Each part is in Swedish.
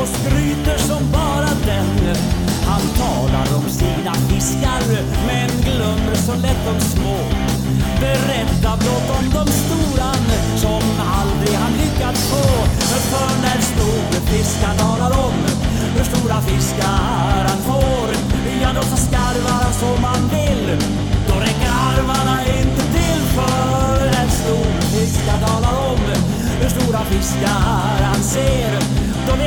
och skryter som bara den. Han talar om sina fiskar men glömmer så lätt de små. Berätta blott om de stora som aldrig han lyckats få. För när storfiskar talar om hur stora fiskar han får, ja då så skarvar han som han vill. Då räcker armarna inte till för när storfiskar talar om hur stora fiskar han ser.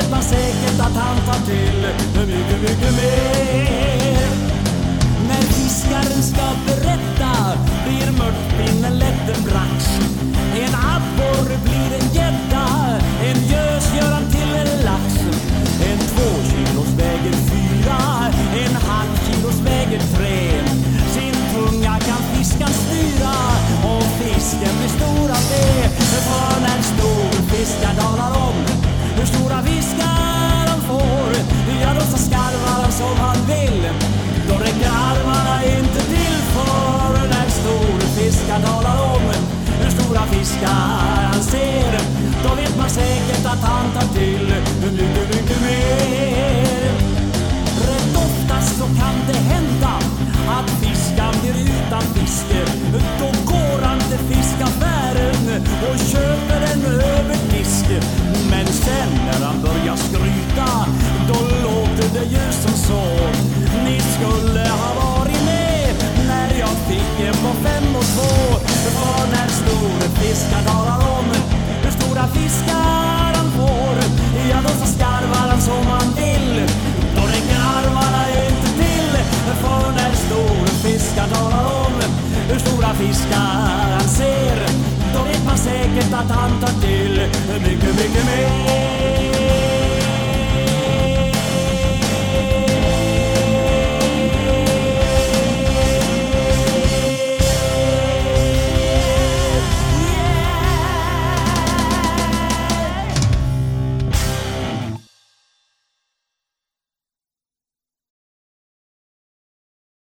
Vet man säkert att han tar till mycket, mycket mer. När fiskaren ska berätta blir mörtpinnen lätt en brax. En abborre blir en gädda, en gös gör han till en lax. En två kilos väger fyra, en halv kilos väger tre. Sin tunga kan fiskan styra och fisken blir stor stora han ser. Då vet man säkert att han tar till mycket, mycket mer. Rätt ofta så kan det hända att fiskan blir utan fiske. Då går han till fiskaffären och köper en överdisk. Men sen när han börjar skryta, då låter det ju som så. Ni skulle ha varit Där han ser, då vet man säkert att han tar till mycket, mycket mer.